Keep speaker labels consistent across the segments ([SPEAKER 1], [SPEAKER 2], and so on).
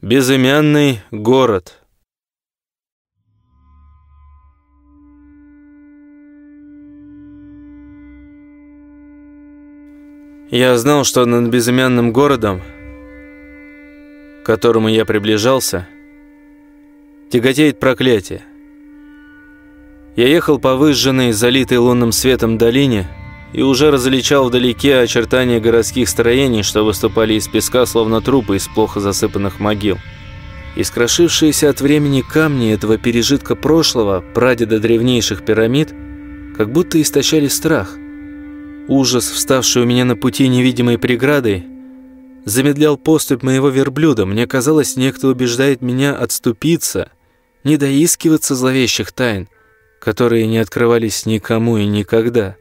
[SPEAKER 1] Безымянный город. Я знал, что над безымянным городом, к которому я приближался, тяготеет проклятие. Я ехал по выжженной, залитой лунным светом долине и уже различал вдалеке очертания городских строений, что выступали из песка, словно трупы из плохо засыпанных могил. Искрошившиеся от времени камни этого пережитка прошлого, прадеда древнейших пирамид, как будто истощали страх. Ужас, вставший у меня на пути невидимой преградой, замедлял поступь моего верблюда. Мне казалось, некто убеждает меня отступиться, не доискиваться зловещих тайн, которые не открывались никому и никогда.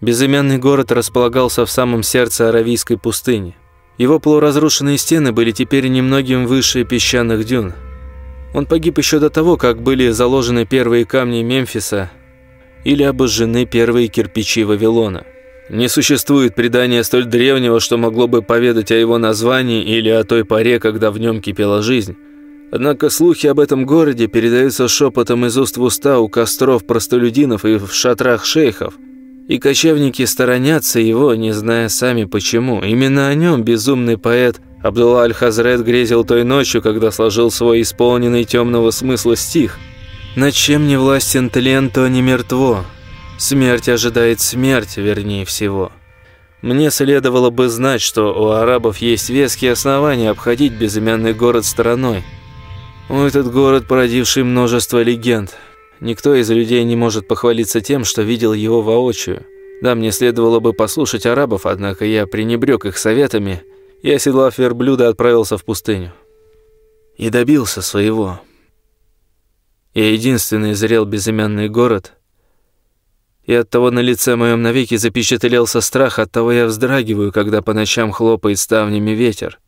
[SPEAKER 1] Безымянный город располагался в самом сердце Аравийской пустыни. Его полуразрушенные стены были теперь немногим выше песчаных дюн. Он погиб еще до того, как были заложены первые камни Мемфиса или обожжены первые кирпичи Вавилона. Не существует предания столь древнего, что могло бы поведать о его названии или о той поре, когда в нем кипела жизнь. Однако слухи об этом городе передаются шепотом из уст в уста у костров простолюдинов и в шатрах шейхов – и кочевники сторонятся его, не зная сами почему. Именно о нем безумный поэт Абдулла Аль-Хазрет грезил той ночью, когда сложил свой исполненный темного смысла стих. «Над чем не властен тлен, то не мертво. Смерть ожидает смерть, вернее всего». Мне следовало бы знать, что у арабов есть веские основания обходить безымянный город стороной. О, этот город, породивший множество легенд – Никто из людей не может похвалиться тем, что видел его воочию. Да, мне следовало бы послушать арабов, однако я пренебрег их советами и, оседлав верблюда, отправился в пустыню. И добился своего. Я единственный зрел безымянный город, и оттого на лице моем навеки запечатлелся страх, оттого я вздрагиваю, когда по ночам хлопает ставнями ветер.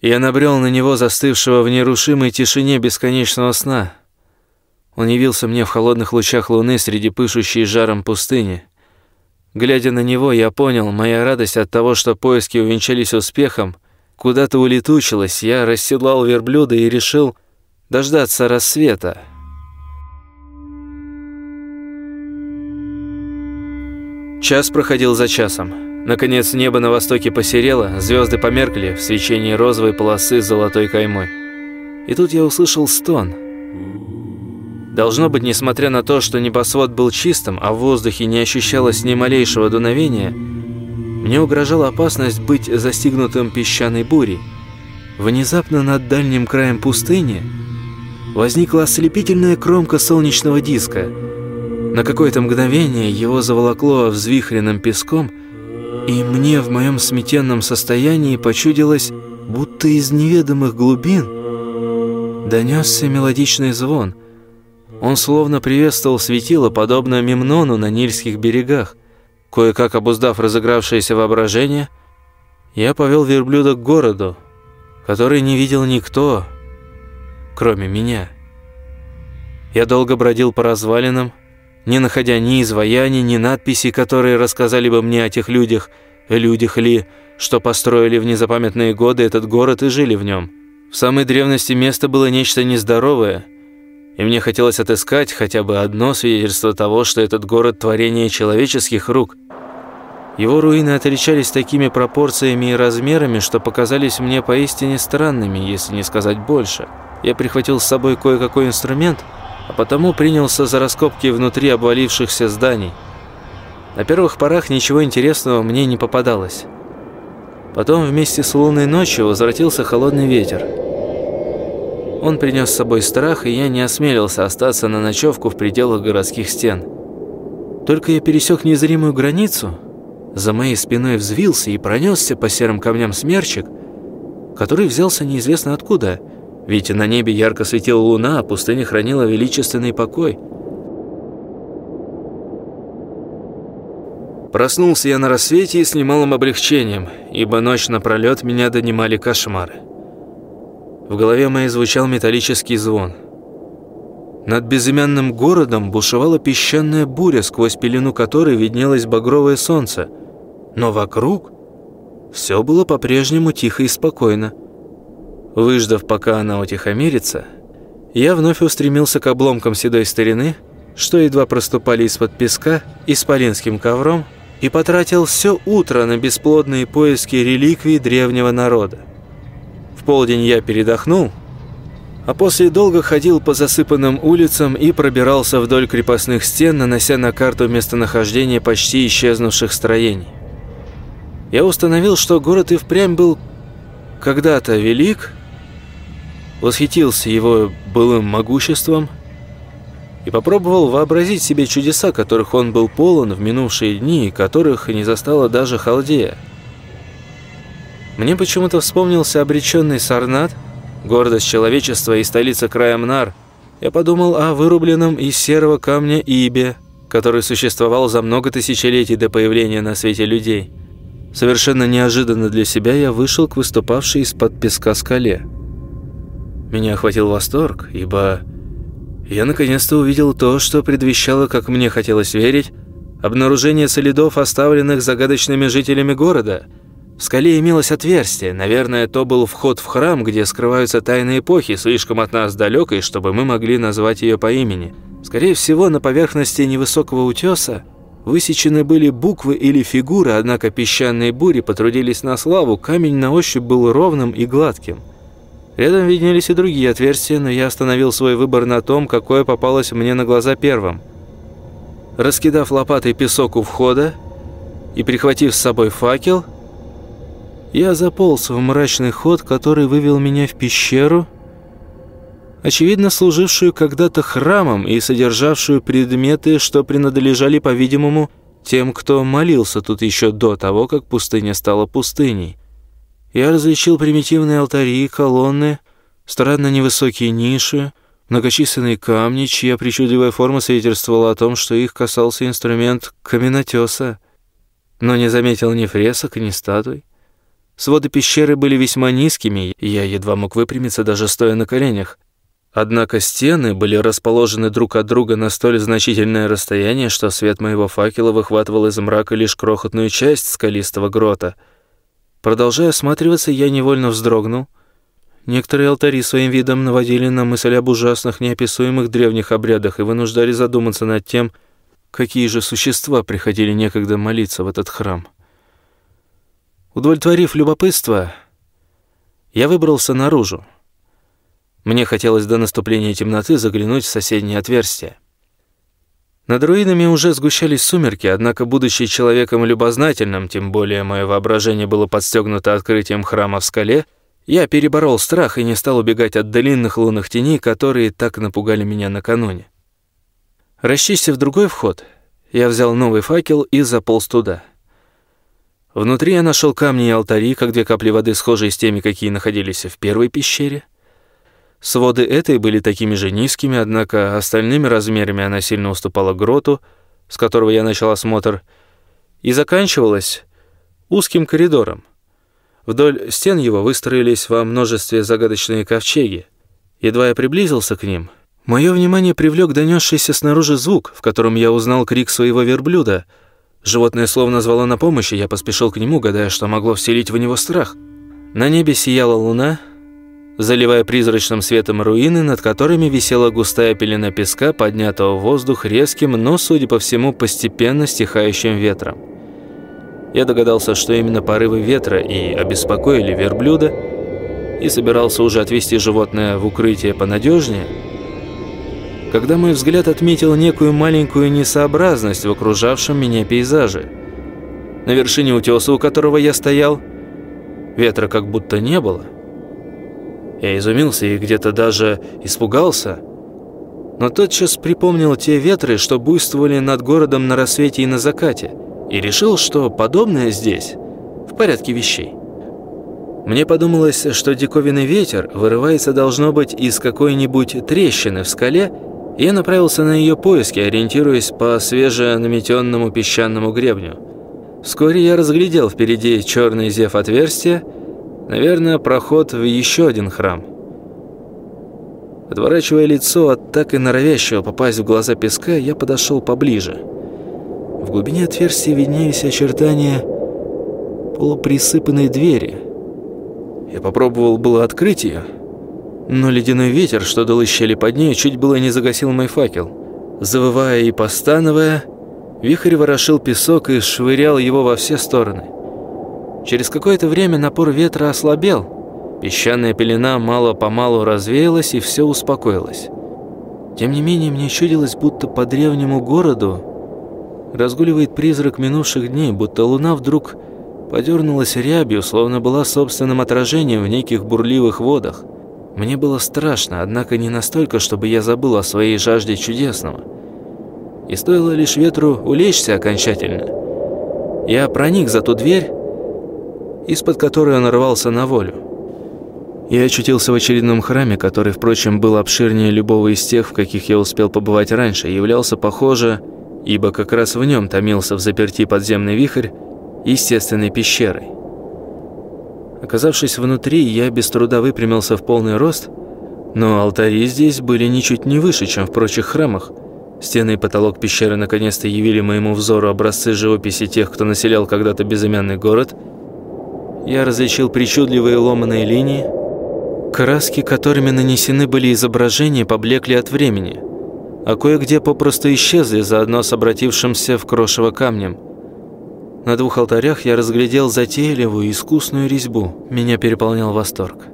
[SPEAKER 1] Я набрел на него застывшего в нерушимой тишине бесконечного сна — он явился мне в холодных лучах луны среди пышущей жаром пустыни. Глядя на него, я понял, моя радость от того, что поиски увенчались успехом, куда-то улетучилась. Я расседлал верблюда и решил дождаться рассвета. Час проходил за часом. Наконец небо на востоке посерело, звезды померкли в свечении розовой полосы с золотой каймой. И тут я услышал стон – Должно быть, несмотря на то, что небосвод был чистым, а в воздухе не ощущалось ни малейшего дуновения, мне угрожала опасность быть застигнутым песчаной бурей. Внезапно над дальним краем пустыни возникла ослепительная кромка солнечного диска. На какое-то мгновение его заволокло взвихренным песком, и мне в моем сметенном состоянии почудилось, будто из неведомых глубин донесся мелодичный звон – он словно приветствовал светило, подобно Мемнону на Нильских берегах. Кое-как обуздав разыгравшееся воображение, я повел верблюда к городу, который не видел никто, кроме меня. Я долго бродил по развалинам, не находя ни изваяний, ни надписей, которые рассказали бы мне о тех людях, людях ли, что построили в незапамятные годы этот город и жили в нем. В самой древности место было нечто нездоровое – и мне хотелось отыскать хотя бы одно свидетельство того, что этот город – творение человеческих рук. Его руины отличались такими пропорциями и размерами, что показались мне поистине странными, если не сказать больше. Я прихватил с собой кое-какой инструмент, а потому принялся за раскопки внутри обвалившихся зданий. На первых порах ничего интересного мне не попадалось. Потом вместе с лунной ночью возвратился холодный ветер – он принес с собой страх, и я не осмелился остаться на ночевку в пределах городских стен. Только я пересек незримую границу, за моей спиной взвился и пронесся по серым камням смерчик, который взялся неизвестно откуда, ведь на небе ярко светила луна, а пустыня хранила величественный покой. Проснулся я на рассвете и с немалым облегчением, ибо ночь напролет меня донимали кошмары. В голове моей звучал металлический звон. Над безымянным городом бушевала песчаная буря, сквозь пелену которой виднелось багровое солнце. Но вокруг все было по-прежнему тихо и спокойно. Выждав, пока она утихомирится, я вновь устремился к обломкам седой старины, что едва проступали из-под песка исполинским ковром, и потратил все утро на бесплодные поиски реликвий древнего народа. Полдень я передохнул, а после долго ходил по засыпанным улицам и пробирался вдоль крепостных стен, нанося на карту местонахождение почти исчезнувших строений. Я установил, что город и впрямь был когда-то велик, восхитился его былым могуществом – и попробовал вообразить себе чудеса, которых он был полон в минувшие дни, и которых не застала даже Халдея. Мне почему-то вспомнился обреченный Сарнат, гордость человечества и столица края Мнар. Я подумал о вырубленном из серого камня Ибе, который существовал за много тысячелетий до появления на свете людей. Совершенно неожиданно для себя я вышел к выступавшей из-под песка скале. Меня охватил восторг, ибо я наконец-то увидел то, что предвещало, как мне хотелось верить, обнаружение следов, оставленных загадочными жителями города. В скале имелось отверстие. Наверное, то был вход в храм, где скрываются тайны эпохи, слишком от нас далекой, чтобы мы могли назвать ее по имени. Скорее всего, на поверхности невысокого утеса высечены были буквы или фигуры, однако песчаные бури потрудились на славу, камень на ощупь был ровным и гладким. Рядом виднелись и другие отверстия, но я остановил свой выбор на том, какое попалось мне на глаза первым. Раскидав лопатой песок у входа и прихватив с собой факел, я заполз в мрачный ход, который вывел меня в пещеру, очевидно служившую когда-то храмом и содержавшую предметы, что принадлежали, по-видимому, тем, кто молился тут еще до того, как пустыня стала пустыней. Я различил примитивные алтари, колонны, странно невысокие ниши, многочисленные камни, чья причудливая форма свидетельствовала о том, что их касался инструмент каменотеса, но не заметил ни фресок, ни статуй. Своды пещеры были весьма низкими, и я едва мог выпрямиться, даже стоя на коленях. Однако стены были расположены друг от друга на столь значительное расстояние, что свет моего факела выхватывал из мрака лишь крохотную часть скалистого грота — Продолжая осматриваться, я невольно вздрогнул. Некоторые алтари своим видом наводили на мысль об ужасных, неописуемых древних обрядах и вынуждали задуматься над тем, какие же существа приходили некогда молиться в этот храм. Удовлетворив любопытство, я выбрался наружу. Мне хотелось до наступления темноты заглянуть в соседнее отверстие. Над руинами уже сгущались сумерки, однако, будучи человеком любознательным, тем более мое воображение было подстегнуто открытием храма в скале, я переборол страх и не стал убегать от длинных лунных теней, которые так напугали меня накануне. Расчистив другой вход, я взял новый факел и заполз туда. Внутри я нашел камни и алтари, как две капли воды, схожие с теми, какие находились в первой пещере. Своды этой были такими же низкими, однако остальными размерами она сильно уступала гроту, с которого я начал осмотр, и заканчивалась узким коридором. Вдоль стен его выстроились во множестве загадочные ковчеги. Едва я приблизился к ним, мое внимание привлек донесшийся снаружи звук, в котором я узнал крик своего верблюда. Животное словно звало на помощь, и я поспешил к нему, гадая, что могло вселить в него страх. На небе сияла луна — заливая призрачным светом руины, над которыми висела густая пелена песка, поднятого в воздух резким, но, судя по всему, постепенно стихающим ветром. Я догадался, что именно порывы ветра и обеспокоили верблюда, и собирался уже отвести животное в укрытие понадежнее, когда мой взгляд отметил некую маленькую несообразность в окружавшем меня пейзаже. На вершине утеса, у которого я стоял, ветра как будто не было – я изумился и где-то даже испугался. Но тотчас припомнил те ветры, что буйствовали над городом на рассвете и на закате, и решил, что подобное здесь в порядке вещей. Мне подумалось, что диковинный ветер вырывается, должно быть, из какой-нибудь трещины в скале, я направился на ее поиски, ориентируясь по свеженаметенному песчаному гребню. Вскоре я разглядел впереди черный зев отверстия, Наверное, проход в еще один храм. Отворачивая лицо от так и норовящего попасть в глаза песка, я подошел поближе. В глубине отверстия виднелись очертания полуприсыпанной двери. Я попробовал было открыть ее, но ледяной ветер, что дал из щели под ней, чуть было не загасил мой факел. Завывая и постановая, вихрь ворошил песок и швырял его во все стороны. Через какое-то время напор ветра ослабел. Песчаная пелена мало-помалу развеялась, и все успокоилось. Тем не менее, мне чудилось, будто по древнему городу разгуливает призрак минувших дней, будто луна вдруг подернулась рябью, словно была собственным отражением в неких бурливых водах. Мне было страшно, однако не настолько, чтобы я забыл о своей жажде чудесного. И стоило лишь ветру улечься окончательно. Я проник за ту дверь, из-под которой он рвался на волю. Я очутился в очередном храме, который, впрочем, был обширнее любого из тех, в каких я успел побывать раньше, и являлся, похоже, ибо как раз в нем томился в заперти подземный вихрь, естественной пещерой. Оказавшись внутри, я без труда выпрямился в полный рост, но алтари здесь были ничуть не выше, чем в прочих храмах. Стены и потолок пещеры наконец-то явили моему взору образцы живописи тех, кто населял когда-то безымянный город – я различил причудливые ломаные линии. Краски, которыми нанесены были изображения, поблекли от времени, а кое-где попросту исчезли, заодно с обратившимся в крошево камнем. На двух алтарях я разглядел затейливую искусную резьбу. Меня переполнял восторг.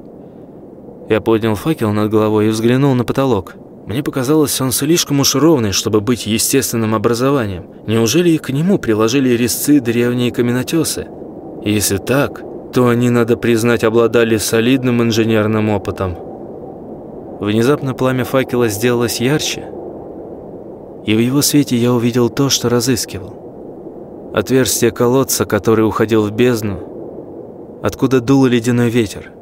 [SPEAKER 1] Я поднял факел над головой и взглянул на потолок. Мне показалось, он слишком уж ровный, чтобы быть естественным образованием. Неужели и к нему приложили резцы древние каменотесы? Если так, то они, надо признать, обладали солидным инженерным опытом. Внезапно пламя факела сделалось ярче, и в его свете я увидел то, что разыскивал. Отверстие колодца, который уходил в бездну, откуда дул ледяной ветер.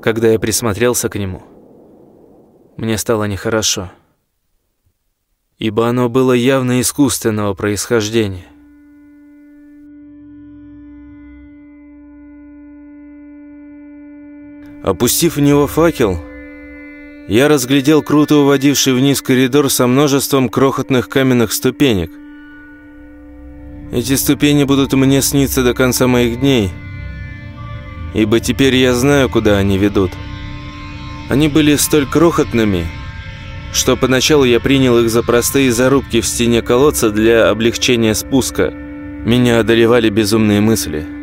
[SPEAKER 1] Когда я присмотрелся к нему, мне стало нехорошо, ибо оно было явно искусственного происхождения. Опустив в него факел, я разглядел круто уводивший вниз коридор со множеством крохотных каменных ступенек. Эти ступени будут мне сниться до конца моих дней, ибо теперь я знаю, куда они ведут. Они были столь крохотными, что поначалу я принял их за простые зарубки в стене колодца для облегчения спуска. Меня одолевали безумные мысли –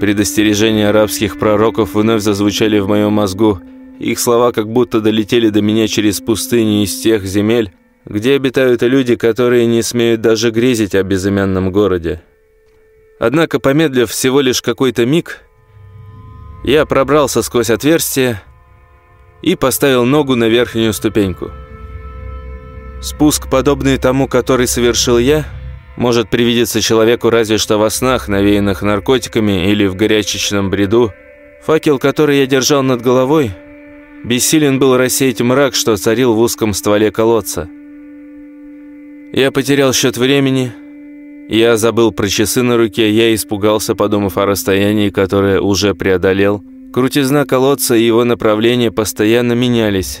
[SPEAKER 1] Предостережения арабских пророков вновь зазвучали в моем мозгу. Их слова как будто долетели до меня через пустыни из тех земель, где обитают люди, которые не смеют даже грезить о безымянном городе. Однако, помедлив всего лишь какой-то миг, я пробрался сквозь отверстие и поставил ногу на верхнюю ступеньку. Спуск, подобный тому, который совершил я – может привидеться человеку разве что во снах, навеянных наркотиками или в горячечном бреду. Факел, который я держал над головой, бессилен был рассеять мрак, что царил в узком стволе колодца. Я потерял счет времени, я забыл про часы на руке, я испугался, подумав о расстоянии, которое уже преодолел. Крутизна колодца и его направление постоянно менялись.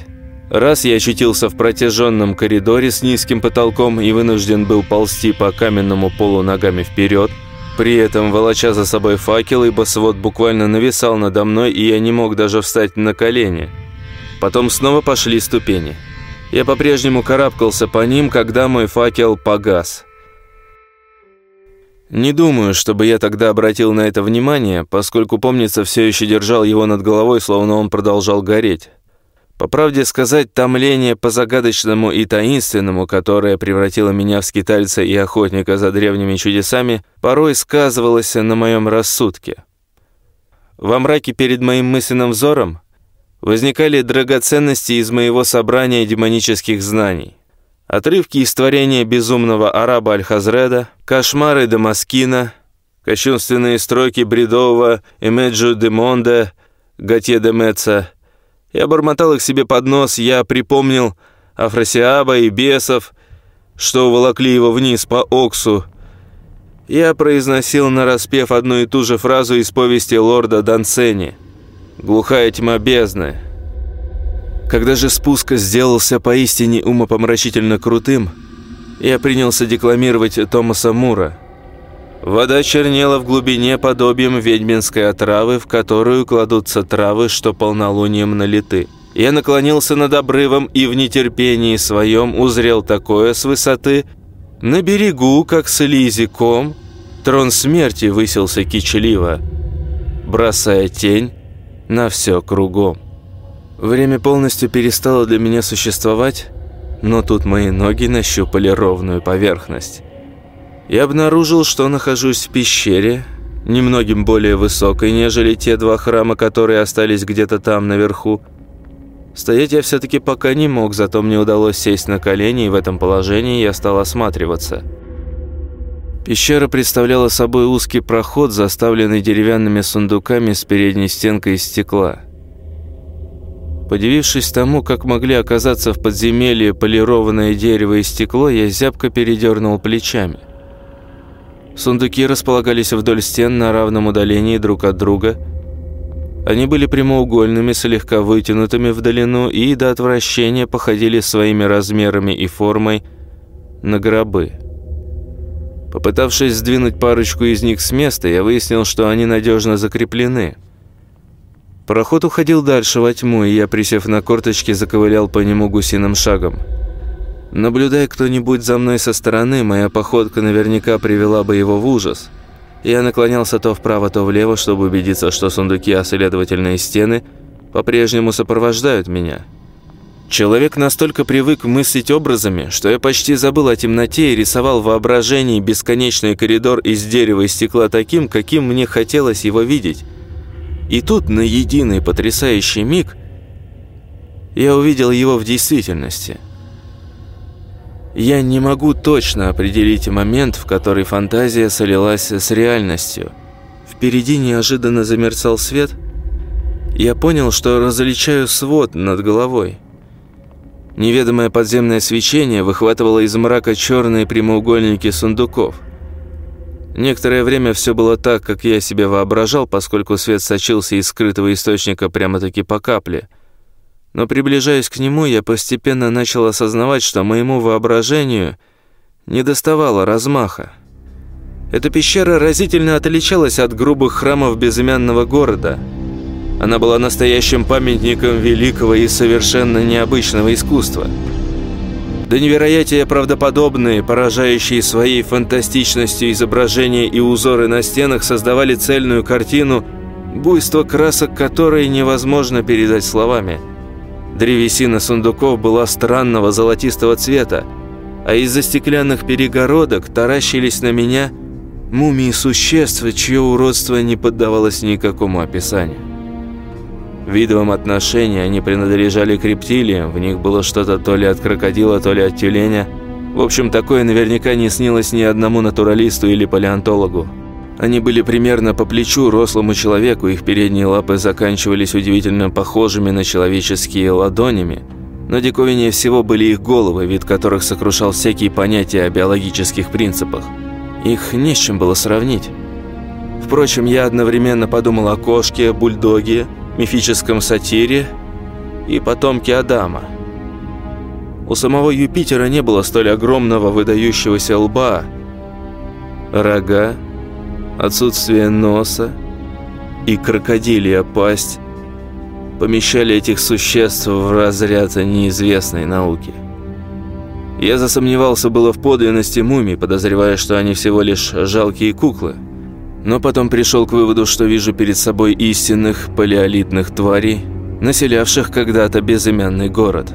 [SPEAKER 1] Раз я очутился в протяженном коридоре с низким потолком и вынужден был ползти по каменному полу ногами вперед, при этом волоча за собой факел, ибо свод буквально нависал надо мной, и я не мог даже встать на колени. Потом снова пошли ступени. Я по-прежнему карабкался по ним, когда мой факел погас. Не думаю, чтобы я тогда обратил на это внимание, поскольку, помнится, все еще держал его над головой, словно он продолжал гореть. По правде сказать, томление по загадочному и таинственному, которое превратило меня в скитальца и охотника за древними чудесами, порой сказывалось на моем рассудке. Во мраке перед моим мысленным взором возникали драгоценности из моего собрания демонических знаний. Отрывки из творения безумного араба Альхазреда, кошмары Дамаския, кощунственные строки бредового Image du Monde, Готье де Меца – я бормотал их себе под нос, я припомнил Афрасиаба и бесов, что волокли его вниз по Оксу. Я произносил нараспев одну и ту же фразу из повести лорда Дансени «Глухая тьма бездны». Когда же спуск сделался поистине умопомрачительно крутым, я принялся декламировать Томаса Мура. Вода чернела в глубине подобием ведьминской отравы, в которую кладутся травы, что полнолунием налиты. Я наклонился над обрывом и в нетерпении своем узрел такое с высоты. На берегу, как с лизиком, трон смерти высился кичливо, бросая тень на все кругом. Время полностью перестало для меня существовать, но тут мои ноги нащупали ровную поверхность. Я обнаружил, что нахожусь в пещере, немногим более высокой, нежели те два храма, которые остались где-то там наверху. Стоять я все-таки пока не мог, зато мне удалось сесть на колени, и в этом положении я стал осматриваться. Пещера представляла собой узкий проход, заставленный деревянными сундуками с передней стенкой из стекла. Подивившись тому, как могли оказаться в подземелье полированное дерево и стекло, я зябко передернул плечами. Сундуки располагались вдоль стен на равном удалении друг от друга. Они были прямоугольными, слегка вытянутыми в длину и до отвращения походили своими размерами и формой на гробы. Попытавшись сдвинуть парочку из них с места, я выяснил, что они надежно закреплены – Проход уходил дальше во тьму, и я, присев на корточки, заковылял по нему гусиным шагом. Наблюдая кто-нибудь за мной со стороны, моя походка наверняка привела бы его в ужас. Я наклонялся то вправо, то влево, чтобы убедиться, что сундуки, а следовательно и стены, по-прежнему сопровождают меня. Человек настолько привык мыслить образами, что я почти забыл о темноте и рисовал в воображении бесконечный коридор из дерева и стекла таким, каким мне хотелось его видеть – и тут на единый потрясающий миг я увидел его в действительности. Я не могу точно определить момент, в который фантазия солилась с реальностью. Впереди неожиданно замерцал свет. Я понял, что различаю свод над головой. Неведомое подземное свечение выхватывало из мрака черные прямоугольники сундуков – Некоторое время все было так, как я себе воображал, поскольку свет сочился из скрытого источника прямо-таки по капле. Но приближаясь к нему, я постепенно начал осознавать, что моему воображению не доставало размаха. Эта пещера разительно отличалась от грубых храмов безымянного города. Она была настоящим памятником великого и совершенно необычного искусства – до невероятия правдоподобные, поражающие своей фантастичностью изображения и узоры на стенах создавали цельную картину, буйство красок которой невозможно передать словами. Древесина сундуков была странного золотистого цвета, а из-за стеклянных перегородок таращились на меня мумии существ, чье уродство не поддавалось никакому описанию видовом отношении они принадлежали к рептилиям, в них было что-то то ли от крокодила, то ли от тюленя. В общем, такое наверняка не снилось ни одному натуралисту или палеонтологу. Они были примерно по плечу рослому человеку, их передние лапы заканчивались удивительно похожими на человеческие ладонями. Но диковиннее всего были их головы, вид которых сокрушал всякие понятия о биологических принципах. Их не с чем было сравнить. Впрочем, я одновременно подумал о кошке, бульдоге, мифическом сатире и потомке Адама. У самого Юпитера не было столь огромного выдающегося лба, рога, отсутствие носа и крокодилья пасть помещали этих существ в разряд неизвестной науки. Я засомневался было в подлинности мумий, подозревая, что они всего лишь жалкие куклы – но потом пришел к выводу, что вижу перед собой истинных палеолитных тварей, населявших когда-то безымянный город.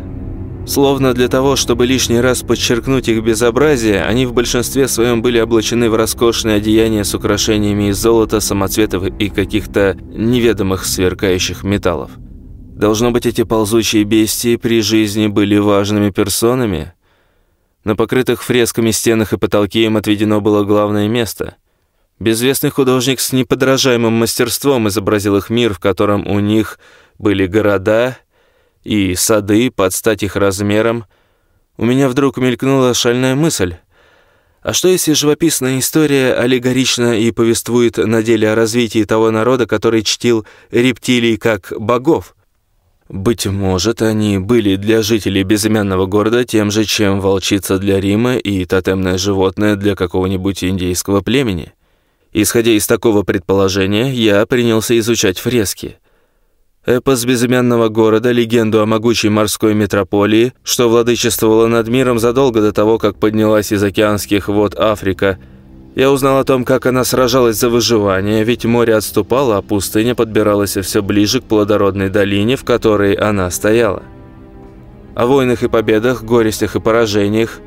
[SPEAKER 1] Словно для того, чтобы лишний раз подчеркнуть их безобразие, они в большинстве своем были облачены в роскошные одеяния с украшениями из золота, самоцветов и каких-то неведомых сверкающих металлов. Должно быть, эти ползучие бестии при жизни были важными персонами. На покрытых фресками стенах и потолке им отведено было главное место – Безвестный художник с неподражаемым мастерством изобразил их мир, в котором у них были города и сады под стать их размерам. У меня вдруг мелькнула шальная мысль. А что если живописная история аллегорично и повествует на деле о развитии того народа, который чтил рептилий как богов? Быть может, они были для жителей безымянного города тем же, чем волчица для Рима и тотемное животное для какого-нибудь индейского племени. Исходя из такого предположения, я принялся изучать фрески. Эпос безымянного города, легенду о могучей морской метрополии, что владычествовала над миром задолго до того, как поднялась из океанских вод Африка. Я узнал о том, как она сражалась за выживание, ведь море отступало, а пустыня подбиралась все ближе к плодородной долине, в которой она стояла. О войнах и победах, горестях и поражениях,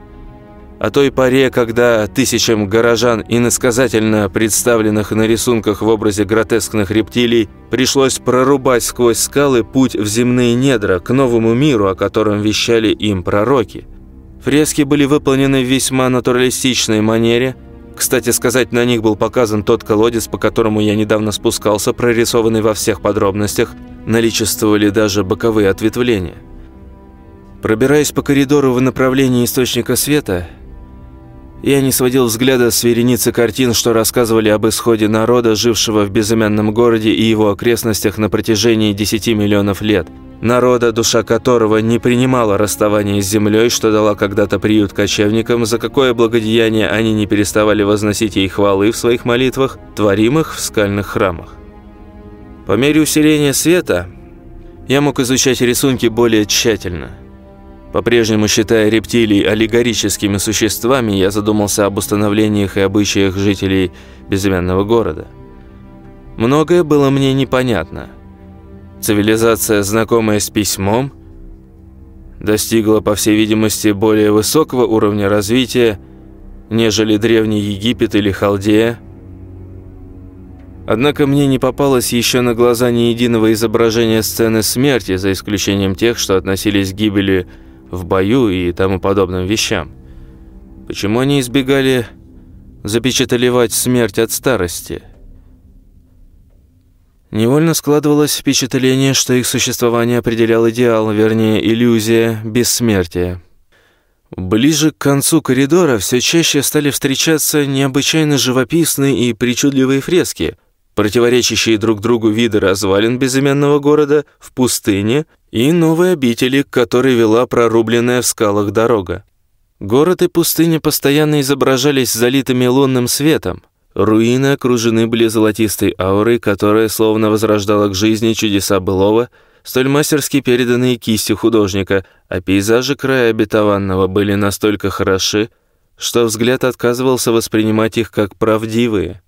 [SPEAKER 1] о той поре, когда тысячам горожан, иносказательно представленных на рисунках в образе гротескных рептилий, пришлось прорубать сквозь скалы путь в земные недра к новому миру, о котором вещали им пророки. Фрески были выполнены в весьма натуралистичной манере. Кстати сказать, на них был показан тот колодец, по которому я недавно спускался, прорисованный во всех подробностях, наличествовали даже боковые ответвления. Пробираясь по коридору в направлении источника света, я не сводил взгляда с вереницы картин, что рассказывали об исходе народа, жившего в безымянном городе и его окрестностях на протяжении 10 миллионов лет. Народа, душа которого не принимала расставания с землей, что дала когда-то приют кочевникам, за какое благодеяние они не переставали возносить ей хвалы в своих молитвах, творимых в скальных храмах. По мере усиления света я мог изучать рисунки более тщательно – по-прежнему считая рептилий аллегорическими существами, я задумался об установлениях и обычаях жителей безымянного города. Многое было мне непонятно. Цивилизация, знакомая с письмом, достигла, по всей видимости, более высокого уровня развития, нежели Древний Египет или Халдея. Однако мне не попалось еще на глаза ни единого изображения сцены смерти, за исключением тех, что относились к гибели в бою и тому подобным вещам. Почему они избегали запечатлевать смерть от старости? Невольно складывалось впечатление, что их существование определял идеал, вернее, иллюзия бессмертия. Ближе к концу коридора все чаще стали встречаться необычайно живописные и причудливые фрески, противоречащие друг другу виды развалин безымянного города в пустыне и новой обители, к которой вела прорубленная в скалах дорога. Город и пустыня постоянно изображались залитыми лунным светом. Руины окружены были золотистой аурой, которая словно возрождала к жизни чудеса былого, столь мастерски переданные кистью художника, а пейзажи края обетованного были настолько хороши, что взгляд отказывался воспринимать их как правдивые.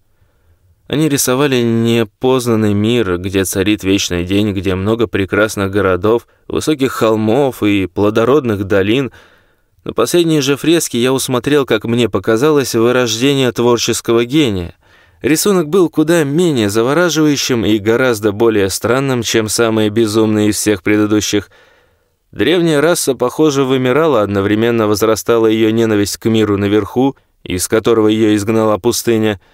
[SPEAKER 1] Они рисовали непознанный мир, где царит вечный день, где много прекрасных городов, высоких холмов и плодородных долин. На последние же фрески я усмотрел, как мне показалось, вырождение творческого гения. Рисунок был куда менее завораживающим и гораздо более странным, чем самые безумные из всех предыдущих. Древняя раса, похоже, вымирала, одновременно возрастала ее ненависть к миру наверху, из которого ее изгнала пустыня —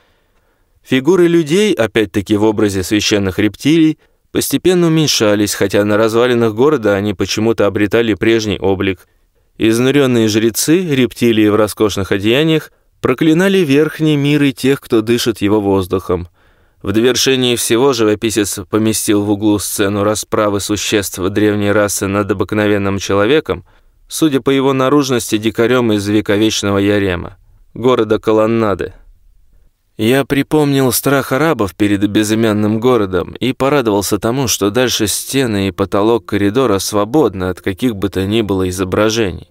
[SPEAKER 1] Фигуры людей, опять-таки в образе священных рептилий, постепенно уменьшались, хотя на развалинах города они почему-то обретали прежний облик. Изнуренные жрецы, рептилии в роскошных одеяниях, проклинали верхний мир и тех, кто дышит его воздухом. В довершении всего живописец поместил в углу сцену расправы существ древней расы над обыкновенным человеком, судя по его наружности, дикарем из вековечного Ярема, города Колоннады. Я припомнил страх арабов перед безымянным городом и порадовался тому, что дальше стены и потолок коридора свободны от каких бы то ни было изображений.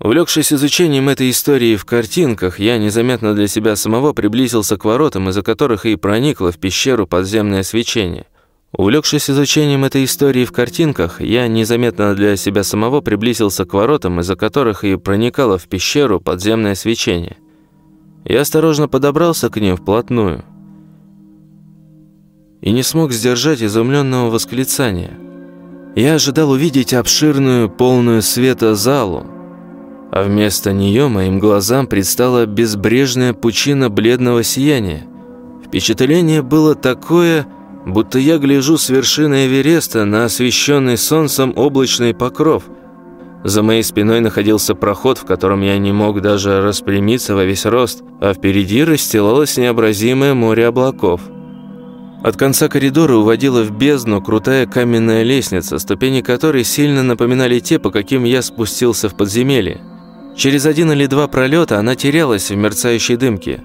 [SPEAKER 1] Увлекшись изучением этой истории в картинках, я незаметно для себя самого приблизился к воротам, из-за которых и проникло в пещеру подземное свечение. Увлекшись изучением этой истории в картинках, я незаметно для себя самого приблизился к воротам, из-за которых и проникало в пещеру подземное свечение. Я осторожно подобрался к ним вплотную и не смог сдержать изумленного восклицания. Я ожидал увидеть обширную, полную света залу, а вместо нее моим глазам предстала безбрежная пучина бледного сияния. Впечатление было такое, будто я гляжу с вершины Эвереста на освещенный солнцем облачный покров – за моей спиной находился проход, в котором я не мог даже распрямиться во весь рост, а впереди расстилалось необразимое море облаков. От конца коридора уводила в бездну крутая каменная лестница, ступени которой сильно напоминали те, по каким я спустился в подземелье. Через один или два пролета она терялась в мерцающей дымке.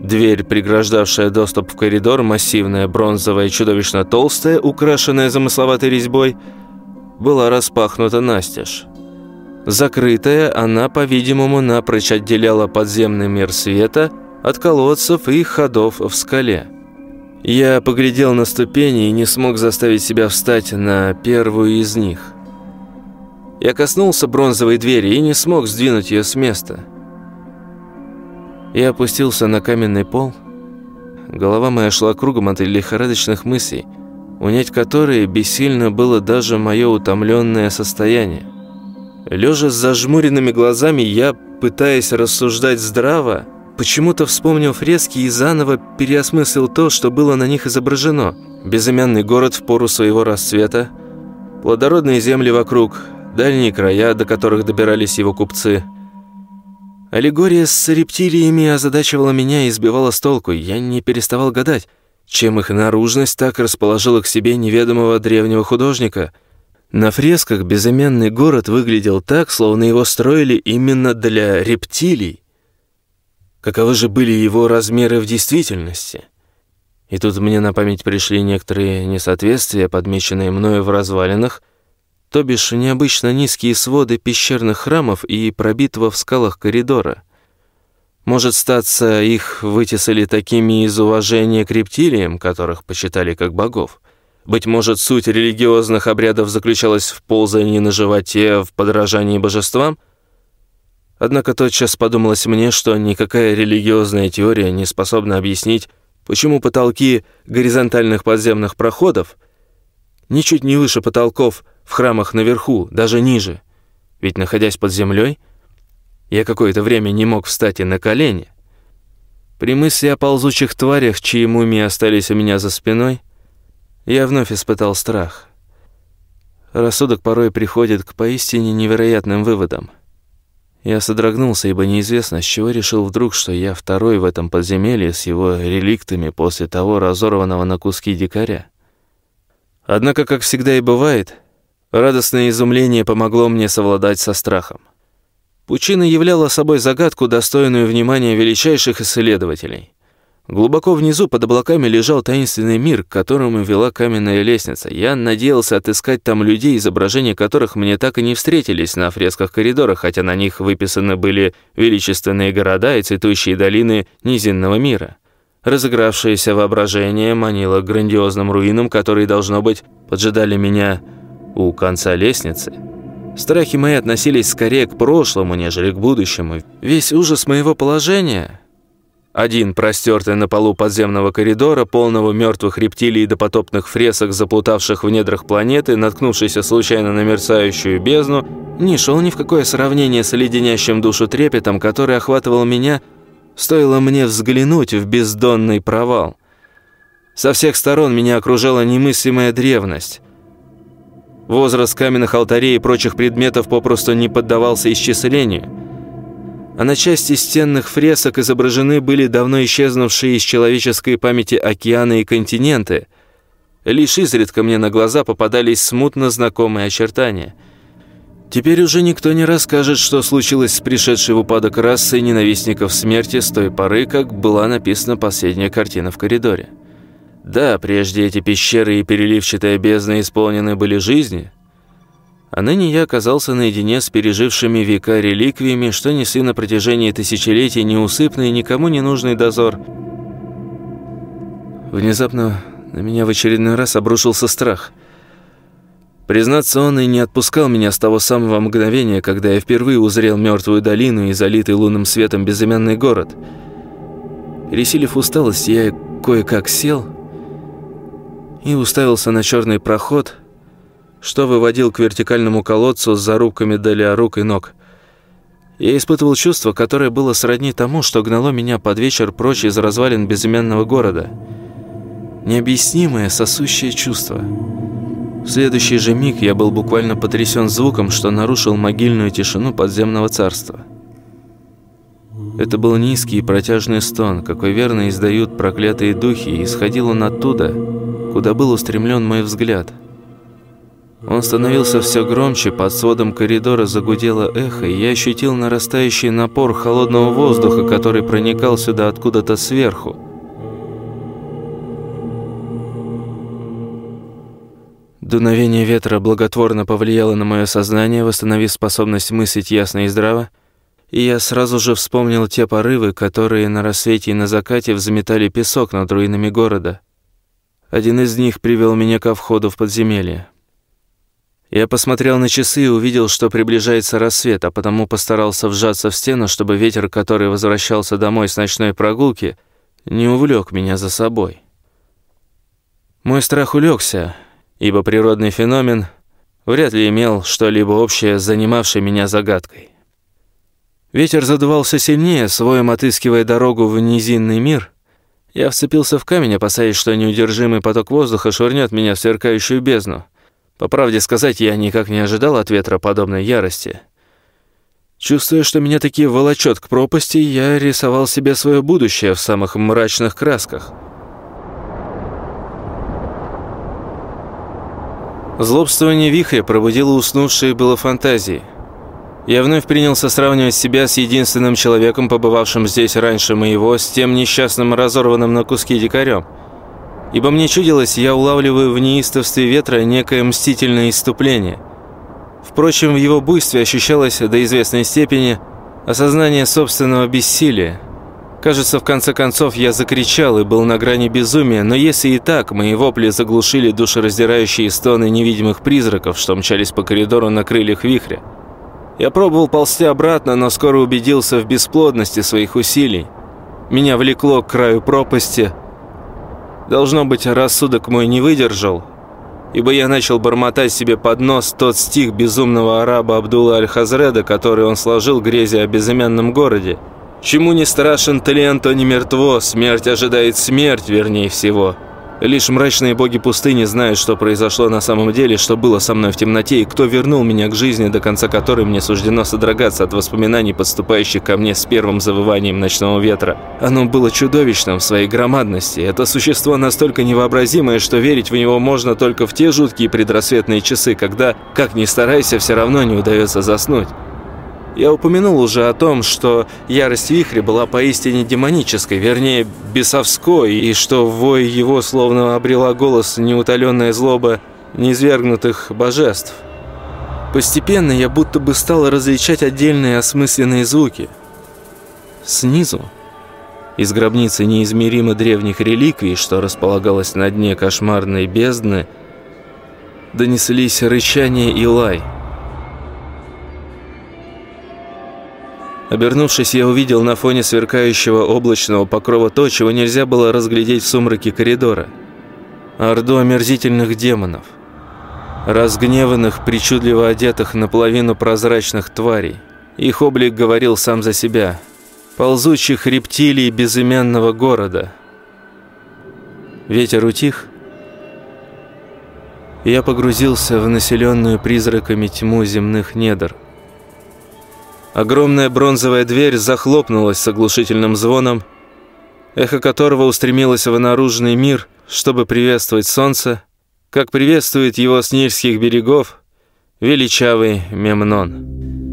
[SPEAKER 1] Дверь, преграждавшая доступ в коридор, массивная, бронзовая, чудовищно толстая, украшенная замысловатой резьбой, была распахнута настежь. Закрытая, она, по-видимому, напрочь отделяла подземный мир света от колодцев и ходов в скале. Я поглядел на ступени и не смог заставить себя встать на первую из них. Я коснулся бронзовой двери и не смог сдвинуть ее с места. Я опустился на каменный пол. Голова моя шла кругом от лихорадочных мыслей, унять которые бессильно было даже мое утомленное состояние. Лежа с зажмуренными глазами, я, пытаясь рассуждать здраво, почему-то вспомнил фрески и заново переосмыслил то, что было на них изображено. Безымянный город в пору своего расцвета, плодородные земли вокруг, дальние края, до которых добирались его купцы. Аллегория с рептилиями озадачивала меня и сбивала с толку. Я не переставал гадать, чем их наружность так расположила к себе неведомого древнего художника – на фресках безымянный город выглядел так, словно его строили именно для рептилий. Каковы же были его размеры в действительности? И тут мне на память пришли некоторые несоответствия, подмеченные мною в развалинах, то бишь необычно низкие своды пещерных храмов и пробитого в скалах коридора. Может, статься, их вытесали такими из уважения к рептилиям, которых почитали как богов. Быть может, суть религиозных обрядов заключалась в ползании на животе, в подражании божествам? Однако тотчас подумалось мне, что никакая религиозная теория не способна объяснить, почему потолки горизонтальных подземных проходов ничуть не выше потолков в храмах наверху, даже ниже. Ведь, находясь под землей, я какое-то время не мог встать и на колени. При мысли о ползучих тварях, чьи мумии остались у меня за спиной, я вновь испытал страх. Рассудок порой приходит к поистине невероятным выводам. Я содрогнулся, ибо неизвестно, с чего решил вдруг, что я второй в этом подземелье с его реликтами после того разорванного на куски дикаря. Однако, как всегда и бывает, радостное изумление помогло мне совладать со страхом. Пучина являла собой загадку, достойную внимания величайших исследователей. Глубоко внизу под облаками лежал таинственный мир, к которому вела каменная лестница. Я надеялся отыскать там людей, изображения которых мне так и не встретились на фресках коридора, хотя на них выписаны были величественные города и цветущие долины низинного мира. Разыгравшееся воображение манило грандиозным руинам, которые, должно быть, поджидали меня у конца лестницы. Страхи мои относились скорее к прошлому, нежели к будущему. Весь ужас моего положения один, простертый на полу подземного коридора, полного мертвых рептилий и допотопных фресок, заплутавших в недрах планеты, наткнувшийся случайно на мерцающую бездну, не шел ни в какое сравнение с леденящим душу трепетом, который охватывал меня, стоило мне взглянуть в бездонный провал. Со всех сторон меня окружала немыслимая древность. Возраст каменных алтарей и прочих предметов попросту не поддавался исчислению – а на части стенных фресок изображены были давно исчезнувшие из человеческой памяти океаны и континенты. Лишь изредка мне на глаза попадались смутно знакомые очертания. Теперь уже никто не расскажет, что случилось с пришедшей в упадок расой ненавистников смерти с той поры, как была написана последняя картина в коридоре. Да, прежде эти пещеры и переливчатая бездна исполнены были жизни – а ныне я оказался наедине с пережившими века реликвиями, что несли на протяжении тысячелетий неусыпный и никому не нужный дозор. Внезапно на меня в очередной раз обрушился страх. Признаться, он и не отпускал меня с того самого мгновения, когда я впервые узрел мертвую долину и залитый лунным светом безымянный город. Пересилив усталость, я кое-как сел и уставился на черный проход – что выводил к вертикальному колодцу с зарубками для рук и ног. Я испытывал чувство, которое было сродни тому, что гнало меня под вечер прочь из развалин безымянного города. Необъяснимое, сосущее чувство. В следующий же миг я был буквально потрясен звуком, что нарушил могильную тишину подземного царства. Это был низкий и протяжный стон, какой верно издают проклятые духи, и исходил он оттуда, куда был устремлен мой взгляд – Он становился все громче, под сводом коридора загудело эхо, и я ощутил нарастающий напор холодного воздуха, который проникал сюда откуда-то сверху. Дуновение ветра благотворно повлияло на мое сознание, восстановив способность мыслить ясно и здраво, и я сразу же вспомнил те порывы, которые на рассвете и на закате взметали песок над руинами города. Один из них привел меня ко входу в подземелье. Я посмотрел на часы и увидел, что приближается рассвет, а потому постарался вжаться в стену, чтобы ветер, который возвращался домой с ночной прогулки, не увлек меня за собой. Мой страх улегся, ибо природный феномен вряд ли имел что-либо общее с занимавшей меня загадкой. Ветер задувался сильнее, своем отыскивая дорогу в низинный мир. Я вцепился в камень, опасаясь, что неудержимый поток воздуха швырнет меня в сверкающую бездну. По правде сказать, я никак не ожидал от ветра подобной ярости. Чувствуя, что меня таки волочет к пропасти, я рисовал себе свое будущее в самых мрачных красках — Злобствование вихря пробудило уснувшие было фантазии. Я вновь принялся сравнивать себя с единственным человеком, побывавшим здесь раньше моего, с тем несчастным разорванным на куски дикарем. Ибо мне чудилось, я улавливаю в неистовстве ветра некое мстительное иступление. Впрочем, в его буйстве ощущалось до известной степени осознание собственного бессилия – Кажется, в конце концов я закричал и был на грани безумия, но если и так, мои вопли заглушили душераздирающие стоны невидимых призраков, что мчались по коридору на крыльях вихря. Я пробовал ползти обратно, но скоро убедился в бесплодности своих усилий. Меня влекло к краю пропасти. Должно быть, рассудок мой не выдержал, ибо я начал бормотать себе под нос тот стих безумного араба Абдулла Аль-Хазреда, который он сложил, грезя о безымянном городе. Чему не страшен тлен, то не мертво, смерть ожидает смерть, вернее всего. Лишь мрачные боги пустыни знают, что произошло на самом деле, что было со мной в темноте, и кто вернул меня к жизни, до конца которой мне суждено содрогаться от воспоминаний, подступающих ко мне с первым завыванием ночного ветра. Оно было чудовищным в своей громадности. Это существо настолько невообразимое, что верить в него можно только в те жуткие предрассветные часы, когда, как ни старайся, все равно не удается заснуть. Я упомянул уже о том, что ярость вихря была поистине демонической, вернее, бесовской, и что вой его словно обрела голос неутоленная злоба неизвергнутых божеств. Постепенно я будто бы стал различать отдельные осмысленные звуки. Снизу, из гробницы неизмеримо древних реликвий, что располагалось на дне кошмарной бездны, донеслись рычание и лай – Обернувшись, я увидел на фоне сверкающего облачного покрова то, чего нельзя было разглядеть в сумраке коридора. Орду омерзительных демонов. Разгневанных, причудливо одетых, наполовину прозрачных тварей. Их облик говорил сам за себя. Ползучих рептилий безымянного города. Ветер утих. Я погрузился в населенную призраками тьму земных недр. Огромная бронзовая дверь захлопнулась с оглушительным звоном, эхо которого устремилось в наружный мир, чтобы приветствовать солнце, как приветствует его с Нильских берегов величавый Мемнон.